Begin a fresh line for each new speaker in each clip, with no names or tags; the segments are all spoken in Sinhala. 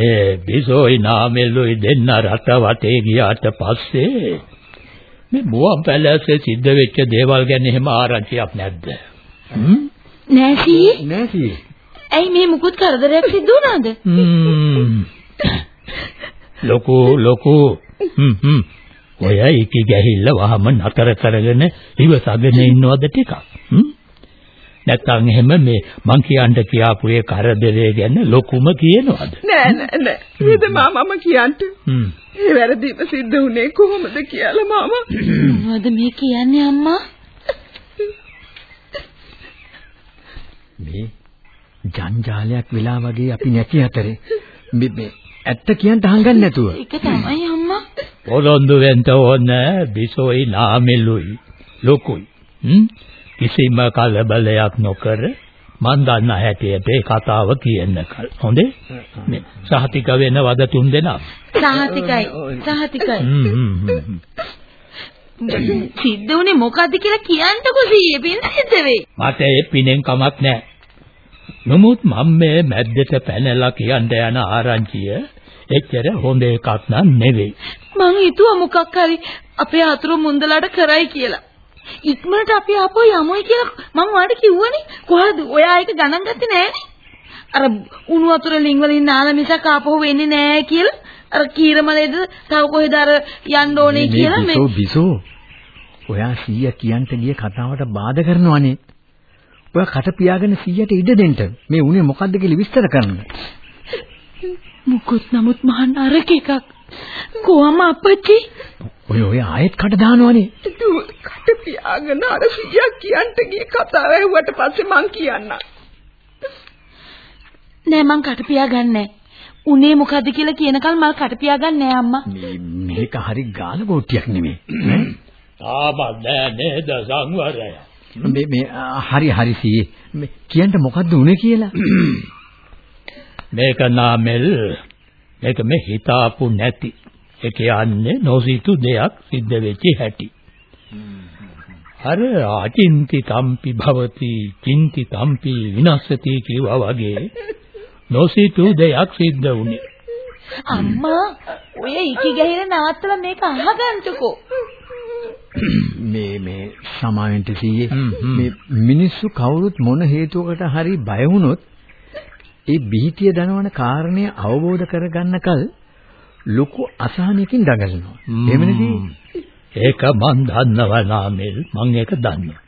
මේ බිසෝයි නාමෙල්ලුයි දෙන්න රට වටේ ගියාට පස්සේ මේ මුවන් පැලැස්සේ සිද්ධ වෙච්ච දේවල් ගැන එහෙම ආරංචියක් නැද්ද?
නෑසි
නෑසි.
ඇයි මේ මුකුත් කරදරයක් සිද්ධ වුණාද?
ලොකු ලොකු හ්ම් හ්ම් ඔය ඉකි ගැහිල්ල වහම නතර කරගෙන ඉවසගෙන ඉන්නවද ටිකක්? හ්ම් නැත්තම් එහෙම මේ මං කියන්න කියාපු ඒ කරදරේ ගැන ලොකුම කියනවද?
නෑ නෑ නෑ. වේද මාමම කියන්න.
හ්ම්.
ඒ වැරදිම සිද්ධ වුණේ කොහොමද කියලා මාමා.
මොනවද මේ කියන්නේ අම්මා?
මේ ජංජාලයක් වෙලා වගේ අපි නැති අතරේ මේ මේ ඇත්ත කියන්න හංගන්නේ නැතුව.
ඒක තමයි අම්මා.
පොරොන්දු වෙන්න ඕන බිසෝයි නාමෙලුයි ලොකුයි. හ්ම් කිසිම කලබලයක් නොකර මන් දන්න හැටියට ඒ කතාව කියන්න කල. හොඳේ? මේ සහතික වෙනවද තුන් දෙනා?
සහතිකයි. සහතිකයි. සිද්ධ උනේ මොකද්ද කියලා කියන්නකෝ සීයේ පින් සිද්ධ වෙයි.
මට ඒ පිනෙන් කමක් නැහැ. නමුත් මම මේ මැද්දට පැනලා කියන්න යන ආරංචිය එච්චර හොඳ එකක් නන් නෙවෙයි.
මං හිතුවා මොකක් හරි අපේ අතුරු මුන්දලට කරයි කියලා. ඉක්මනට අපි ආපහු යමුයි කියලා මං ඔයාලට කිව්වනේ. කොහොමද? ඔයා ඒක ගණන් ගත්තේ නෑනේ. අර උණු වතුර ලිං වලින් නාලා මිසක් ආපහු වෙන්නේ නෑ කියලා. අර කීරමලේද තව කොහෙද අර යන්න ඕනේ කියලා
මේ බිසෝ බිසෝ ඔයා සීයා කියන්ට ගිය කතාවට බාධා කරනවනේ. ඔයා කට පියාගෙන සීයට ඉඩ දෙන්න. මේ උනේ මොකද්ද කියලා විස්තර කරන්න.
මුකුත් නමුත් මහා නරක එකක්. කොහම අපච්චි?
ඔය ඔය ආයෙත් කට දානවනේ.
කට පියාගෙන අර සීයා කියන්ට ගිය කතාව ඇහුවට පස්සේ මං කියන්නම්.
නෑ මං කට පියාගන්නේ උනේ මොකද්ද කියලා කියනකල් මම කට පියාගන්නේ අම්මා.
මේ මේක හරි ගාල ගෝට්ටියක් නෙමෙයි.
තාමත් නෑ නේද සංවරය.
මේ මේ හරි හරි සී මේ කියන්න මොකද්ද උනේ කියලා.
මේක නාමෙල් මේක මේ හිතාපු නැති ඒ කියන්නේ නොසිතු දෙයක් සිද්ධ වෙච්ච හැටි. අර අචින්ති තම්පි භවති චින්ති තම්පි විනස්සති කියවා වගේ නොසිතු දෙයක් සිද්ධ වුණේ.
අම්මා ඔය ඉකි ගහිර නවත්තලා මේක අහගන්නකෝ.
මේ මේ සමාවෙන්ට සීයේ මේ මිනිස්සු කවුරුත් මොන හේතුවකට හරි බය වුණොත් ඒ බීතිය දනවන කාරණය අවබෝධ කරගන්නකල් ලොකු අසහනයකින් දඟලනවා. එහෙම නෙදී?
ඒක මන් දන්නවා නාමල් මං ඒක දන්නවා.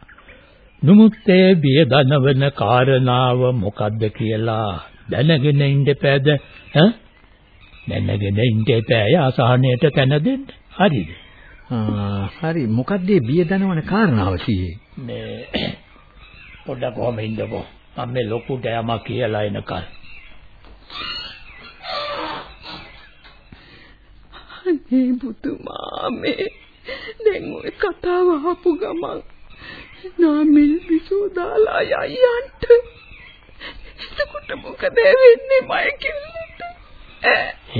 නමුත් ඒ බිය දනවන කාරණාව මොකද්ද කියලා දැනගෙන ඉඳපෑද ඈ දැනගෙන ඉඳපෑය අසහනයට තැන දෙන්න. හරිද?
හරි මොකද්ද බිය දනවන කාරණාව සීයේ?
මේ පොඩ්ඩක් කොහම ඉන්නකෝ. මම මේ ලොකුට යමක් කියලා එනකල්.
අනේ පුතුමා මේ දැන් ඔය කතාව අහපු ගමන් නාමල් විසෝ දාලා යයන්ට එතකොට මොකද වෙන්නේ මයකිල්ලට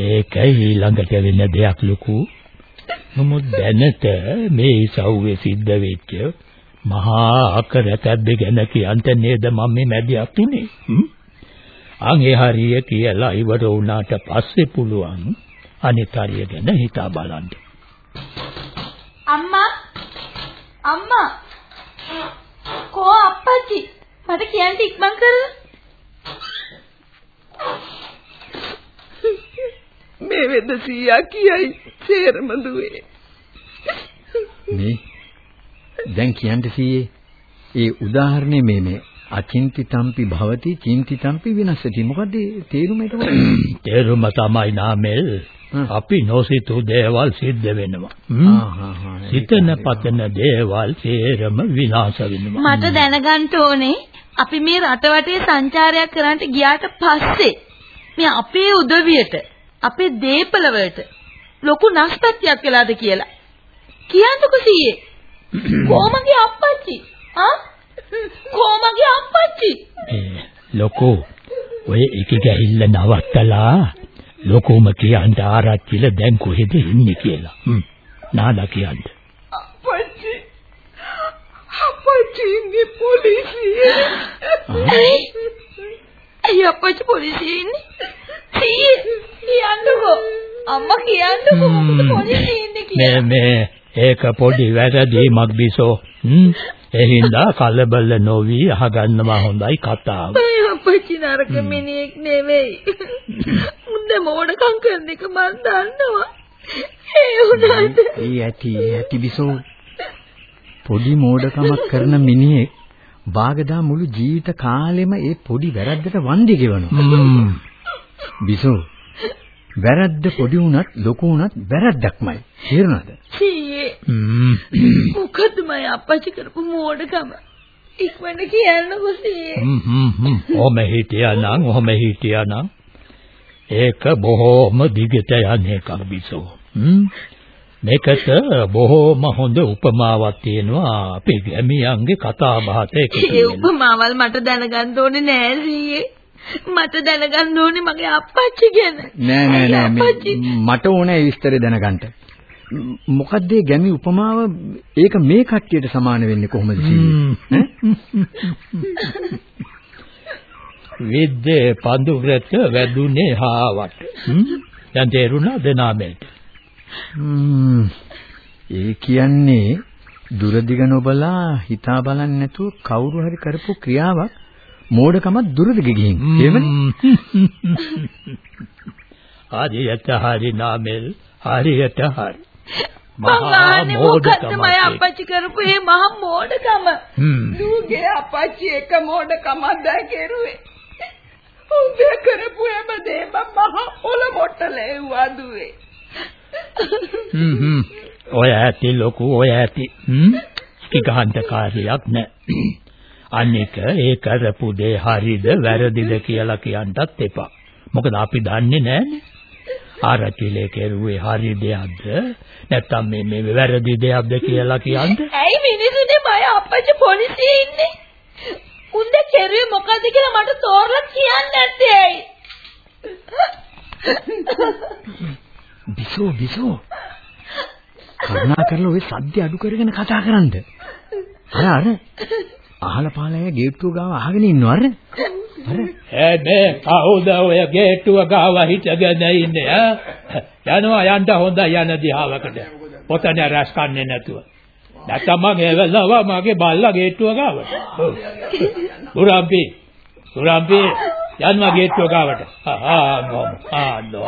ඒක ඊළඟට වෙන දෙයක් ලොකු. නමුත් දැනට මේ සව්වේ සිද්ධ වෙච්ච මහා අකරතැබ්බ ගැන කියන්ට නේද මම මේ මැදිහත් උනේ? අන් ඒ හරිය කියලා ඉවර වුණාට පස්සේ පුළුවන් අනිත් හරිය ගැන හිතා බලන්න.
අම්මා අම්මා කෝ අප්පච්චි? මට කියන්න ඉක්මන් කරලා
මේ වෙද සීයා කියයි සේරම දුවේ.
මේ දැන් කියන්න සීයේ ඒ උදාහරණේ මේ මේ අචින්ති තම්පි භවති චින්ති තම්පි විනස්සති මොකද්ද තේරුම ඒක
තේරුම තමයි නාමල් අපි නොසිතු දේවල් සිද්ධ වෙනවා. සිතන පතන දේවල් සේරම විනාශ වෙනවා.
මට දැනගන්න ඕනේ අපි මේ රට වටේ සංචාරයක් කරන්නට ගියාට පස්සේ මේ අපේ උදවියට අපේ දීපල වලට ලොකු නස්පත්තියක් වෙලාද කියලා. කියන්නකො සීයේ. කොමගේ අප්පච්චි? ආ? කොමගේ අප්පච්චි?
ඒ ලොකෝ ඔය එක ගැහිල්ල නවත්තලා ලොකෝම කියන්න ආරච්චිල දැන් කොහෙද ඉන්නේ කියලා. හ්ම්. නාලා කියන්න.
අපච්චි අපච්චි ඉන්නේ පොලිසියේ
ඇයි? අප්පච්චි පොලිසියේ ඉන්නේ? සීයේ කියන්නකෝ. අම්මා කියන්නකෝ මොකද පොලිසියේ ඉන්නේ
මේ
කියලා.
මේ ඒක පොඩි වැරදීමක් බිසෝ. හ්ම්. එහින්දා කලබල නොවි අහගන්නවා හොඳයි කතාව.
අය අපච්චි නරක මිනිහෙක් නෙවෙයි. මුන්ද මෝඩකම් කරන එක මන් දන්නවා. ඒ වුණාට
ඒ ඒ ඇති බිසෝ පොඩි මෝඩකමක් කරන මිනිහෙක් බාගදා මුළු ජීවිත කාලෙම ඒ පොඩි වැරද්දට වන්දි ගෙවනවා. බිසෝ වැරද්ද පොඩි වුණත් ලොකු වුණත් වැරද්දක්මයි. තේරුණාද?
සීයේ
හ්ම්.
මොකද්ද මම අපච්චි කරපු මෝඩකම? ඉක්මනට කියන්නකෝ සීයේ.
හ්ම් හ්ම් හ්ම්. ඔහම හිටියානම් ඔහම හිටියානම් ඒක බොහෝම දිගට යන එකක් බිසෝ. හ්ම්. මේකට බොහෝම හොඳ උපමාවක් තියෙනවා අපේ ගැමියන්ගේ කතා බහට එකතු
ඒ
වෙලා.
උපමාවල් මට දැනගන්න ඕනේ නෑ සීයේ. මට දැනගන්න ඕනේ මගේ අප්පච්චි ගැන.
නෑ නෑ නෑ මට ඕනේ ඒ විස්තරය දැනගන්න. මොකද්ද මේ ගැමි උපමාව ඒක මේ කට්ටියට සමාන වෙන්නේ කොහොමද?
විද්දේ පඳුරට වැදුනේ හාවට. හ්ම්. දැන් තේරුණාද නාමයට?
ම්ම්. ඒ කියන්නේ දුරදිග නොබලා හිතා බලන්නේ නැතුව කවුරු හරි කරපු ක්‍රියාවක් මෝඩකමක් දුරදිග ගිහින්. එහෙමනේ?
හරියට හරි නාමල් හරියට හරි.
මං ආන්නේ මොකද්ද මම අප්පච්චි කරපු මේ මහා මෝඩකම?
දුගේ අපච්චි එක මෝඩකමක් දැ කෙරුවේ උඹ කරපු හැම දෙයක්ම මහ ඔල මොට්ටලේ වදුවේ
හ්ම් හ්ම්. ඔය ඇති ලොකු ඔය ඇති. හ්ම්. කිගහන්ත කාර්යයක් නෑ. අනික ඒ කරපු දේ හරිද වැරදිද කියලා කියන්නත් එපා. මොකද අපි දන්නේ නෑනේ. ආරචිලේ කෙරුවේ හරි දෙයක්ද නැත්නම් මේ මේ වැරදි දෙයක්ද කියලා කියන්න.
ඇයි මිනිසුනේ මම අප්පච්චි පොලිසියේ ඉන්නේ? උන්ද කෙරුවේ මොකද්ද කියලා මට තෝරලා කියන්න නැත්තේ ඇයි?
බිසෝ බිසෝ. කරුණා කරලා ওই සද්ද අඩු කරගෙන කතා කරන්න. අර අර අහල පහලය ගේට්ටුව ගාව අහගෙන ඉන්නව අර. අර
මේ කවුද ඔය ගේට්ටුව ගාව හිටගෙන ඉන්නේ ඈ? යනවා යන්න හොඳයි යන දිහාවකට. පොතනේ රැස් කන්නේ නැතුව. නැත්තම් මගේ වෙලව මගේ බල්ලා ගේට්ටුව ගාවට. ඔව්. උරම්පි. උරම්පි යන්වා ගේට්ටුව ගාවට. ආ ආ නෝම. ආ නෝම.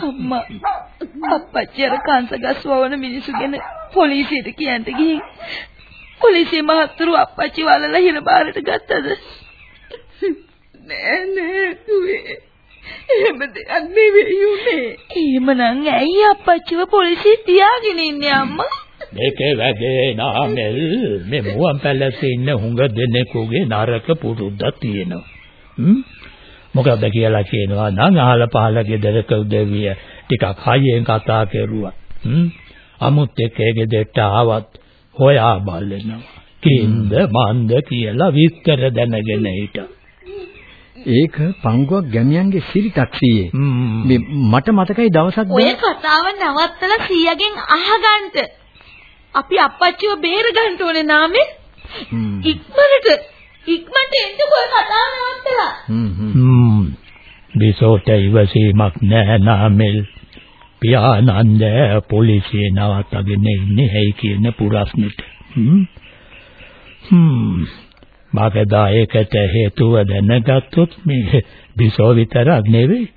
අම්මා අප්පච්චි අර කංශගස් වවන මිනිස්සු ගැන පොලිසියට කියන්න ගිහින් පොලිසිය මහත්තුරු අප්පච්චි වලලා හිර බාරට ගත්තද?
නෑ නෑ දුවේ එහෙම දෙයක් නෙවෙයි උනේ
එහෙමනම් ඇයි අප්පච්චිව පොලිසිය තියාගෙන ඉන්නේ අම්මා?
මේකේ වැඩේ නාමල් මේ මුවන් පැලසේ ඉන්න හුඟ දෙනෙකුගේ නරක පුරුද්දක් තියෙනවා. හ්ම් මොකද කියලා කියනවා නම් අහල පහල ගෙදරක උදවිය ටිකක් හයියෙන් කතා කරුවා. හ්ම් අමුත් එක්ක ඒ ගෙදරට ආවත් හොයා බලනවා. කින්ද මන්ද කියලා විස්තර දැනගෙන හිටා.
ඒක පංගුවක් ගැමියන්ගේ සිරිතක් සීයේ. මේ මට මතකයි දවසක්
ඔය කතාව නවත්තලා සීයාගෙන් අහගන්න. අපි අප්පච්චිව බේරගන්න ඕනේ නාමේ. ඉක්මනට ඉක්මනට එන්නකෝ ඔය කතාව නවත්තලා.
හ්ම් හ්ම්.
බිසෝට ඉවසීමක් නැහැ නාමල්. පියානන්ද පොලිසිය නවත්තගෙන ඉන්නේ ඇයි කියන පුරස්නෙට. හ්ම්. මාකදා ඒකට හේතුව දැනගත්තොත් මේ බිසෝ විතරක් නෙවෙයි.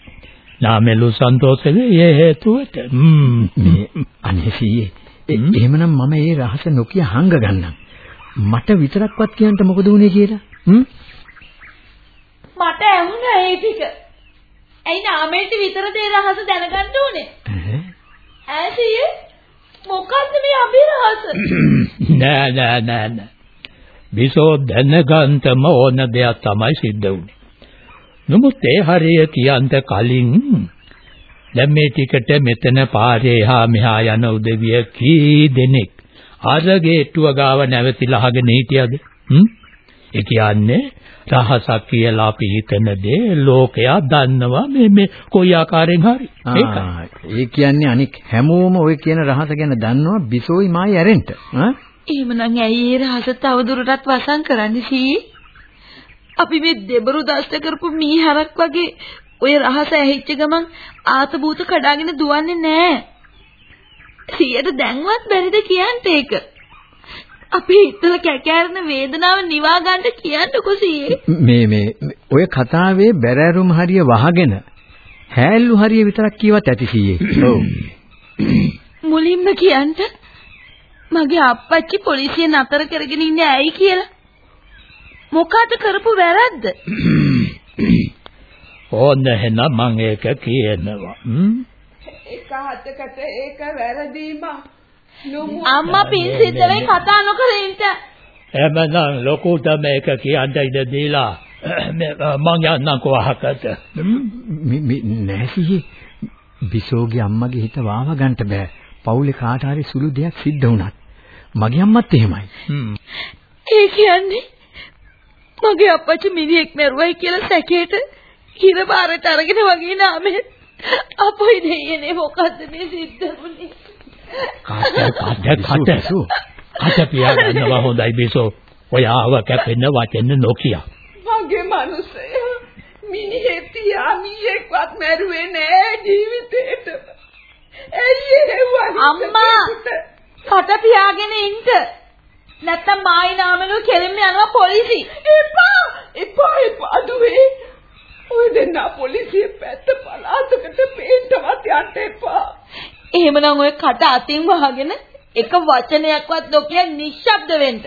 නාමලු සන්තෝෂ වෙයි ඒ හේතුවට. හ්ම්.
මේ අනේ සීයේ. එහෙමනම් මම ඒ රහස නොකිය හංග ගන්නම්. මට විතරක්වත් කියන්න මොකද වුනේ කියලා. හ්ම්?
මට ඇහුණා ඒ ටික. ඇයි නාමේට විතරද ඒ රහස දැනගන්න ඕනේ? ඈසිය මොකද්ද මේ අභිරහස?
නෑ නෑ නෑ නෑ. බිසෝ දැනගන්තම ඕන දෙයක් තමයි සිද්ධ වුනේ. නමුත් ඒ හරිය කියන්ට කලින් දැන් මේ ටිකට මෙතන පාරේ එහා මෙහා යන උදවිය කී දෙනෙක් අර ගේට්ටුව ගාව නැවතිලා අහගෙන හිටියද? හ්ම්? ඒ කියන්නේ රහසක් කියලා අපි හිතන දේ ලෝකයා දන්නවා මේ මේ කොයි ආකාරයෙන් හරි. ඒකයි.
ඒ කියන්නේ අනික් හැමෝම ওই කියන රහස ගැන දන්නවා බිසෝයි මායි ඇරෙන්න. ඈ?
එහෙමනම් ඇයි ඒ රහස තවදුරටත් වසන් කරන්නේ සී? අපි මේ දෙබරු දෂ්ට කරපු මීහරක් වගේ ඔය රහස ඇහිච්ච ගමන් ආත භූත කඩාගෙන දුවන්නේ නැහැ. සියයට දැන්වත් බැරිද කියන්න ඒක. අපි හිතල කැකෑරෙන වේදනාව නිවා ගන්න කියන්නකෝ සීයේ.
මේ මේ ඔය කතාවේ බැරෑරුම් හරිය වහගෙන හැල්ලු හරිය විතරක් කියවත් ඇති සීයේ. ඔව්.
මුලින්ම කියන්න මගේ අප්පච්චි පොලිසිය නතර කරගෙන ඉන්නේ ඇයි කියලා. මොකද කරපු වැරද්ද?
ඕන්න එහෙනම් මම ඒක කියනවා.
එක හතකට ඒක වැරදීම.
අම්මා පින් සිද්ධ වෙයි කතා නොකර ඉන්න.
එමනම් ලොකුට මේක කියන්න ඉඩ දීලා මං යන්නම් කොහකට.
නෑ සීයේ. බිසෝගේ අම්මගේ හිත වාව ගන්නට බෑ. පවුලේ කාට හරි සුළු දෙයක් සිද්ධ වුණත්. මගේ අම්මත් එහෙමයි.
හ්ම්.
ඒ කියන්නේ මගේ අප්පච්චි මිනිහෙක් මැරුවයි කියලා සැකේට හිර බාරට අරගෙන වගේ නාමේ අපොයි දෙයනේ මොකද්ද මේ සිද්ධ වුනේ
කට කට කට කට පියාගන්නවා හොඳයි බිසෝ. ඔයාව කැපෙන වචන නොකිය.
මගේ මනුස්සය මිනිහෙක් තියා මීයෙක්වත් මැරුවේ නෑ ජීවිතේටම. ඇයි
අම්මා! කට පියාගෙන ඉන්න නැත්තම් මායි නාමනු කෙලින්ම යනවා පොලිසි
එපා එපා එපා දුවේ ඔය දෙන්න පොලිසිය පැත්ත පළාතකට පේන්නවත් යන්න එපා
එහෙමනම් ඔය කට අතින් වහගෙන එක වචනයක්වත් නොකිය නිශ්ශබ්ද වෙන්න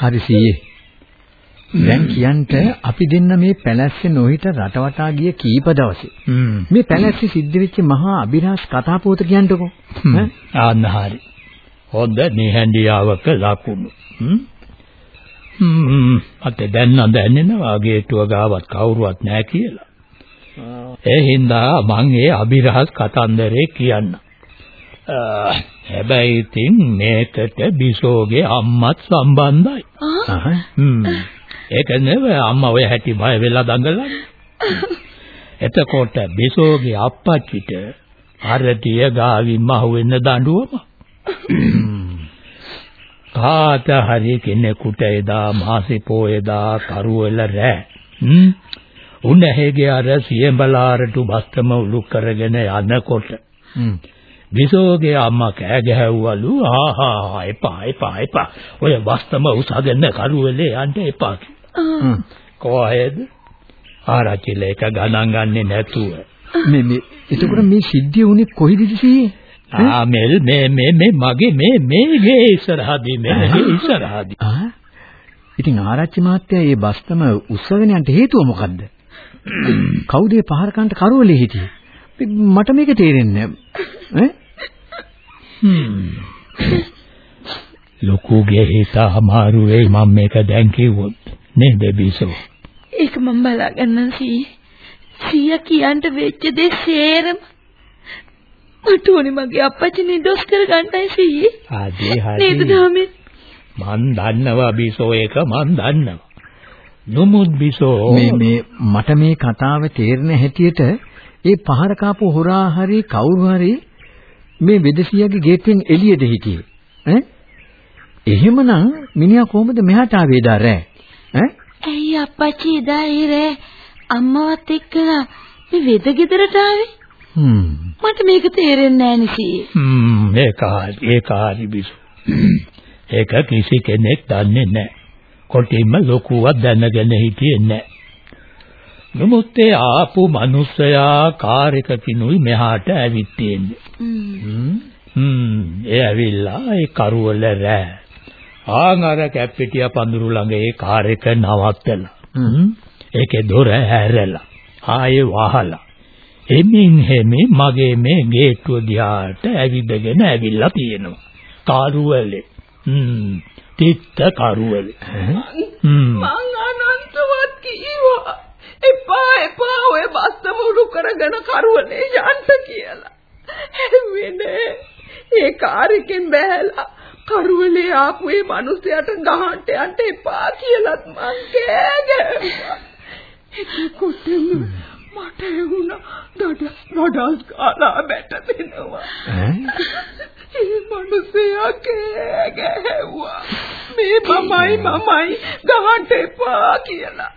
හරි සීයේ. දැන් කියන්ට අපි දෙන්න මේ පැලැස්සේ නොහිට රටවටා ගිය කීප දවසේ. මේ පැලැස්සේ සිද්ධ වෙච්ච මහා අභිරහස් කතා පොත කියන්නකෝ. ඈ?
ආන්න හරි. හොඳ නිහඬියාවක ලකුණු. හ්ම්. අත දැන් නම් දැනෙනවා ගේට්ටුව ගාවත් කවුරුවත් නැහැ කියලා. ඒ හින්දා මං ඒ අභිරහස් කතන්දරේ කියන්න. හැබැයි ඉතින් මේකට බිසෝගේ අම්මත් සම්බන්ධයි.
ආහ.
හ්ම්. ඒක නෙවෙයි අම්මා ඔය හැටි බය වෙලා දඟලන්නේ. එතකොට බිසෝගේ අප්පච්චිට අරටිය ගාවින්ම අහුවෙන්න දඬුවම. කාට හරි කෙනෙකුට එදා මාසේ පෝයදා කරුවල රෑ. උණැහෙගේ අර සියඹලාරට බස්තම උලු කරගෙන යනකොට. විසෝගේ අම්මා කෑ ගැහුවලු ආහා එපා එපා එපා ඔය වස්තම උසගෙන කරුවලේ යන්න එපා. කොහෙද ආරච්චිල එක ගණන් ගන්නේ නැතුව
මේ මේ එතකොට මේ සිද්ධිය උනේ කොයිදද සීයේ?
ආ මෙල් මේ මේ මේ මගේ මේ මේ ගේ ඉස්සරහදී මේ ඉස්සරහදී
ඉතින් ආරච්චි මහත්තයා මේ බස්තම උස්සගෙන යන්න හේතුව මොකද්ද? කවුද මේ පහර කන්ට කරවලේ හිටියේ? මට මේක තේරෙන්නේ නැහැ.
ලොකුගේ හිත අමාරු වෙයි මම මේක දැන් කිව්වොත්. නේද බිසෝ
ඒක මම බලාගන්නම් සී. සීයා කියන්න වෙච්ච දේ සේරම. මට උනේ මගේ අප්පච්චි නිදොස් කරගන්නයි සී.
ආදී
නේද
හරි
ධාමේ?
මන් දන්නවා බිසෝ ඒක මන් දන්නවා නොමුත් බිසෝ.
මේ මේ මට මේ කතාව තේරෙන හැටියට ඒ පහර කාපු හොරා හරි කවුරු හරි මේ වෙදසියාගේ ගේට්ටුවෙන් එළියද හිටියේ. ඈ? එහෙමනම් මිනිහා කොහොමද මෙහාට ආවේ දා රෑ? ඈ?
ඇයි අප්පච්චි ඉරේ අම්මවත් එක්කලා මේ වෙද ගෙදරට ආවේ?
හ්ම්.
මට මේක තේරෙන්නේ නැහැ නිසී.
හ්ම් ඒක හරි ඒක හරි බිසෝ. ඒක කිසි කෙනෙක් දන්නේ නැහැ කොටින්ම ලොකුවක් දැනගෙන හිටියේ නැහැ. නමුත් ඒ ආපු මිනිස්සයා කාර් එකකිනුයි මෙහාට ඇවිත් තියෙන්නේ හ්ම්. ඒ ඇවිල්ලා ඒ කරුවල රෑ. ආන් අර කැප්පිටිය පඳුරු ළඟ ඒ කාර් එක නවත්තලා. හ්ම්. ඒකේ දොර හැරලා. ආයේ වහලා. එමින් හැමේ මගේ මේ ගේට්ටුව දිහාට ඇවිදගෙන ඇවිල්ලා තියෙනවා. කාරුවලේ. හ්ම්. තිත්ත කරුවල.
මං අනන්තවත් කීවා. එපා එපා ඔය බස්ත මුළු කරගෙන කරුවනේ යන්න කියලා. වෙන්නේ ඒ කාර්යකින් බැහැලා කරුවලේ ආපු ඒ මිනිහයාට ගහන්න යන්න එපා කියලාත් මං කෑ ගැහුවා. එතකොටම මට එවුණා දඩ රඩස් කාලා බැට දෙනවා. ඒ මිනිහයා කෑ ගැහුවා. මේ මමයි මමයි ගහන්න එපා කියලා.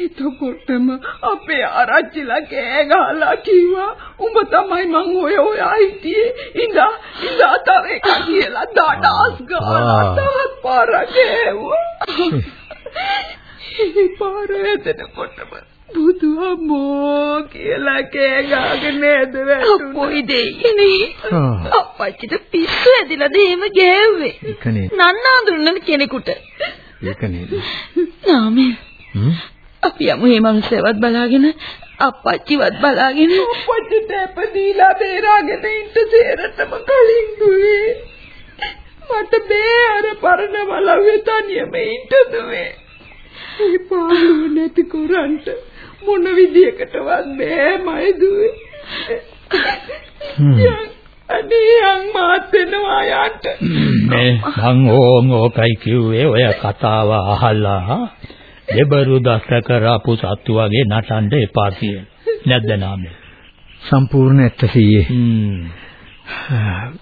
එතකොටම අපේ ආරච්චිලා කෑ ගහලා කිව්වා උඹ තමයි මං ඔය ඔය හිටියේ ඉඳා ඉඳා තව එක කියලා දඩස් ගහලා තවත් පාරක් ගෑවුවා. ඒ පාර එතනකොටම බුදුහමෝ කියලා කෑ ගහගෙන ඇද වැටුණා.
කොයි දෙයිනේ අප්පච්චිට පිස්සු ඇදිලාද එහෙම ගෑව්වේ?
ඒකනේ.
නන්නාඳුන්නන කෙනෙකුට.
ඒකනේ.
නාමේ
හ්ම්?
අපි යමු මේ මනුස්සයවත් බලාගෙන අප්පච්චිවත් බලාගෙන.
අප්පච්චිට අපදීලා බේරාගෙන ඉන්න සේරටම කලින් දුවේ. මට බෑ අර පරණ වලව්වේ තනියම ඉන්න දුවේ. මේ පාළුව නැති කරන්ට මොන විදියකටවත් බෑ මයි දුවේ. අනේ අං මාත් වෙනවා යන්න.
මේ මං ඕන් ඕකයි කිව්වේ ඔය කතාව අහලා දෙබරු දස්ත කරපු සත්තු වගේ නටන්න එපා කියලා. නැද්ද නාමේ?
සම්පූර්ණ ඇත්ත සීයේ.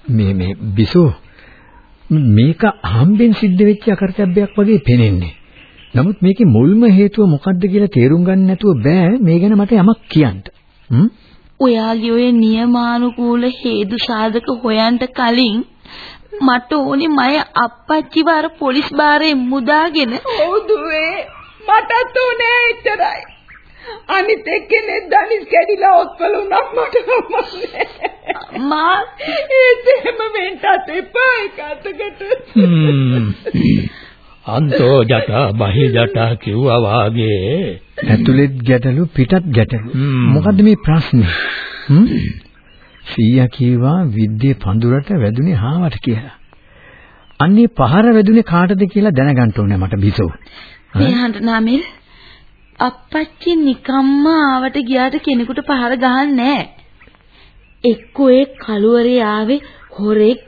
මේ මේ බිසෝ මේක හම්බෙන් සිද්ධ වෙච්ච අකරතැබ්බයක් වගේ පේනෙන්නේ. නමුත් මේකේ මුල්ම හේතුව මොකක්ද කියලා තේරුම් ගන්න නැතුව බෑ මේ ගැන මට යමක් කියන්න. හ්ම්?
ඔයාගේ ඔය නියමානුකූල හේතු සාධක හොයන්න කලින් මට ඕනේ මය අප්පච්චිව අර පොලිස් බාරේ මුදාගෙන
ඔව් දුවේ මටත් උනේ එච්චරයි. අනිත් එක්කෙනෙක් දනිස් කැඩිලා ඔත්පල උනක් මට කමන්නේ.
මා
ඒත් එහෙම වෙන්නත් එපා එකතකට.
අන්තෝ ජටා බහි ජටා කිව්වා වාගේ
ඇතුළෙත් ගැටලු පිටත් ගැටලු. මොකද්ද මේ ප්‍රශ්නේ? සීයා කීවා විද්‍යේ පඳුරට වැදුනේ හාවට කියලා. අන්නේ පහර වැදුනේ කාටද කියලා දැනගන්න ඕනේ මට බිසෝ.
මෙහාට නාමෙල් අප්පච්චි නිකම්ම ආවට ගියාට කෙනෙකුට පහර ගහන්නේ නැහැ. එක්කෝ ඒ කළුවරේ ආවේ හොරෙක්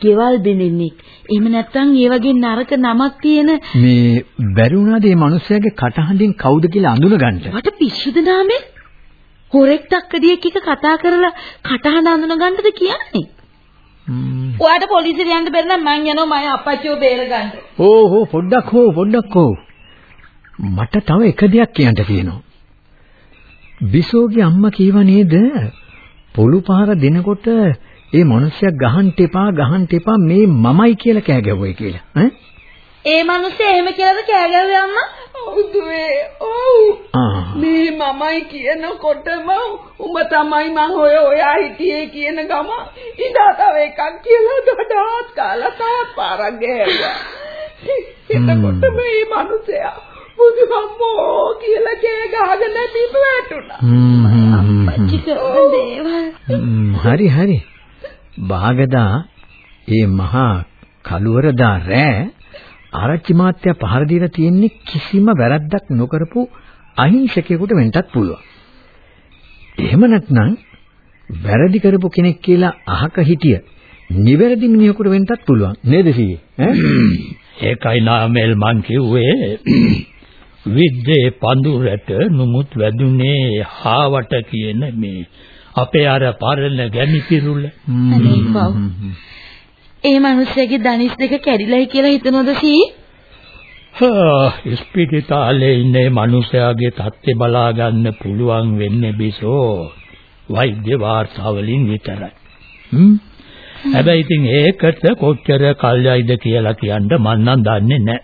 ගෙවල් බින්දින්නෙක්. එහෙම නැත්නම් ඒ වගේ නරක නමක් තියෙන
මේ බැරි වුණාද මේ මිනිස්යාගේ කටහඬින් කවුද කියලා අඳුනගන්න?
වට පිස්සුද නාමෙල්? හොරෙක් තක්කඩියෙක් එක කතා කරලා කටහඬ අඳුන ගන්නද කියන්නේ? ඔයාට පොලිසියට යන්න බැරි නම් මං යනවා මම අප්පච්චිව බේරගන්න.
ඕ හෝ පොඩ්ඩක් හෝ පොඩ්ඩක් හෝ මට තව එක දෙයක් කියන්න තියෙනවා. බිසෝගේ අම්මා කීව නේද? පොළු පහර දෙනකොට ඒ මිනිස්සයා ගහන්න එපා ගහන්න එපා මේ මමයි කියලා කෑ ගැව්වයි කියලා. ඈ?
ඒ මිනිස්සේ එහෙම කියලාද කෑ ගැව්වේ අම්මා?
ඔව් දුවේ ඔව්.
ආ.
මේ මමයි කියනකොටම උඹ තමයි මං ඔය ඔයා හිටියේ කියන ගම ඉඳා තව එකක් කියලා දඩාත් කාලා තවත් පාරක් ගෑවුවා. එතකොට මේ මිනිසයා බුදුහම්මෝ කියලා කෑ ගහගෙන බිම වැටුණා.
හ්ම්. හ්ම්. හරි හරි. භාගදා ඒ මහා කලුවරදා රෑ ආරච්චි මාත්‍යා පහර දීලා තියෙන්නේ කිසිම වැරද්දක් නොකරපු අහිංසකයෙකුට වෙන්නත් පුළුවන්. එහෙම නැත්නම් වැරදි කරපු කෙනෙක් කියලා අහක හිටිය නිවැරදි මිනිහෙකුට වෙන්නත් පුළුවන් නේද සීයේ? ඈ?
ඒකයි නාමල් මං කිව්වේ. විද්‍යේ පඳුරට නුමුත් වැදුනේ හාවට කියන මේ අපේ අර පරණ ගැමි පිරුල.
ඒ මිනිස්සගේ දනිස් දෙක කැඩිලායි කියලා හිතනවද සී?
හා ඉස්පිරිතාලේ ඉන්නේ මිනිසයාගේ තත්ත්වය බලා ගන්න පුළුවන් වෙන්නේ බිසෝ වෛද්‍ය වාර්තාවලින් විතරයි හ්ම් හැබැයි ඉතින් ඒකට කොච්චර කල්යයිද කියලා කියන්න මම නම් දන්නේ නැහැ.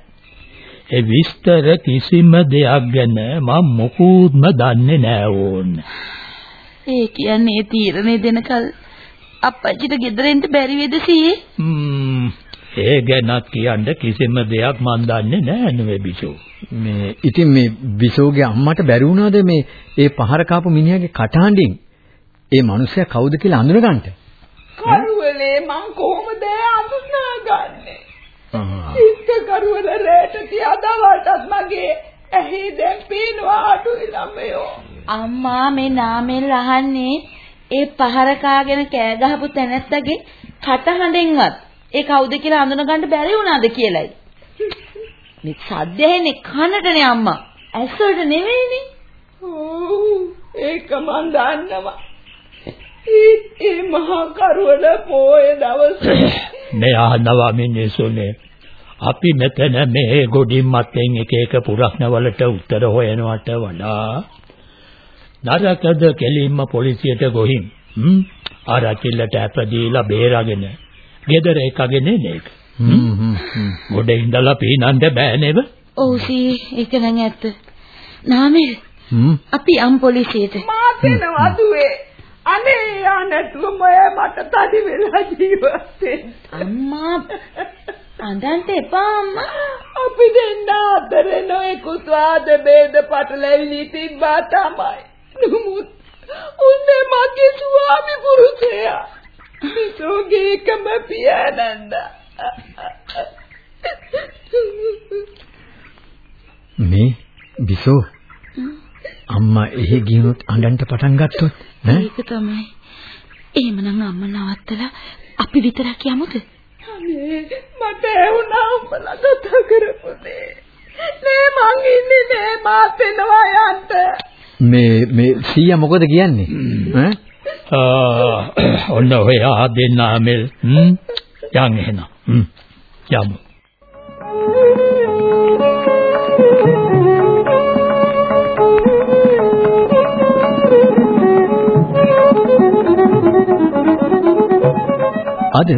ඒ විස්තර කිසිම දෙයක් ගැන මම මොකුත්ම දන්නේ නැහැ ඕන.
ඒ කියන්නේ තීරණය දෙනකල් අප්පච්චිට ගෙදරින්ට බැරි වේද සී?
ම්ම් ඒ ගැනත් කියන්න කිසිම දෙයක් මම දන්නේ නැහැ නෙවෙයි බිසෝ.
මේ ඉතින් මේ බිසෝගේ අම්මට බැරි වුණාද මේ ඒ පහර කාපු මිනිහාගේ කටහඬින් ඒ මිනිහයා කවුද කියලා අඳුනගන්න?
කරුවලේ මං කොහොමද අඳුනාගන්නේ? ඉස්ක කරුවල රැට තියා දවල්ටත් මගේ ඇහි දැන් පේනවා අඩුයි ළමයෝ.
අම්මා මේ නාමෙන් අහන්නේ ඒ පහර කාගෙන කෑ ගහපු තැනැත්තගේ කටහඬෙන්වත් ඒ කවුද කියලා අඳුනගන්න බැරි වුණාද කියලයි. මේ සද්ද ඇහෙන්නේ කනටනේ අම්මා. ඇස් වලට නෙවෙයිනේ.
ඔව් ඒක මන් දන්නවා. ඒ මහා කරුවල පොයේ දවසේ
මේ අහනවා මිනිසුනේ අපි මෙතන මේ ගොඩින් මත්තෙන් එක එක පුරස්නවලට උත්තර හොයනවට වඩා නරකද කෙලින්ම පොලිසියට ගොහින් හ්ම් ආරච්චිලට අපදීලා බේරාගෙන ගෙදර එකගෙන නේක ගොඩ ඉඳලා පීනන්න බෑ නේද
ඔව් සී ඒක නම් ඇත්ත. නාමල් අපි යම් පොලිසියට.
මාත් එනවා දුවේ. අනේ යා නැතුව මොය මට තඩි වෙලා ජීවත්.
අම්මා අඳන්ට එපා අම්මා.
අපි දෙන්න අතරේ නොයෙකුත් වාද ભેද පටලැවිලි තිබ්බා තමයි. නමුත් උන්නේ මගේ ස්වාමි පුරුෂයා. මිසෝගේ එකම පියාණන්ද.
මේ බිසෝ අම්මා එහෙ ගියොත් අඬන්න පටන් ගත්තොත් ඈ
ඒක තමයි. එහෙමනම් අම්මා නවත්තලා අපි විතරක් යමුද?
අනේ මට ඇහුණා උඹලා කතා කරපුනේ. නේ මං ඉන්නේ නේ මාත් එනවා යන්න.
මේ මේ සීයා මොකද කියන්නේ? ඈ?
ඔන්න ඔය ආදෙන්න මෙල් යන් එහෙනම්. යමු.
අද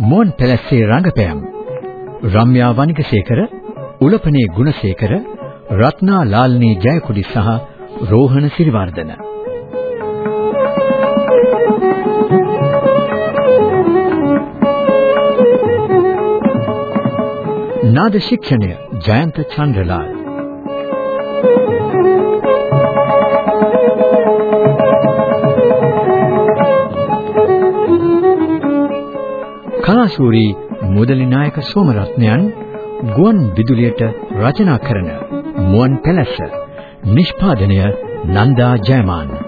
මොන් පැලස්සේ රංගපෑම්? රම්‍යා වනිකසේකර උලපනේ ගුණසේකර රත්නා ලාල්නී ජයකොඩි සහ රෝහණ සිරිවර්ධන. නාද ශික්ෂණය ජයන්ත චන්ද්‍රලාල්. කලාශූරී මුදලි නායක සෝමරත්නයන් ගුවන් විදුලියට රචනා කරන මුවන් පැලැස්ස. නිෂ්පාදනය නන්දා ජයමාන්.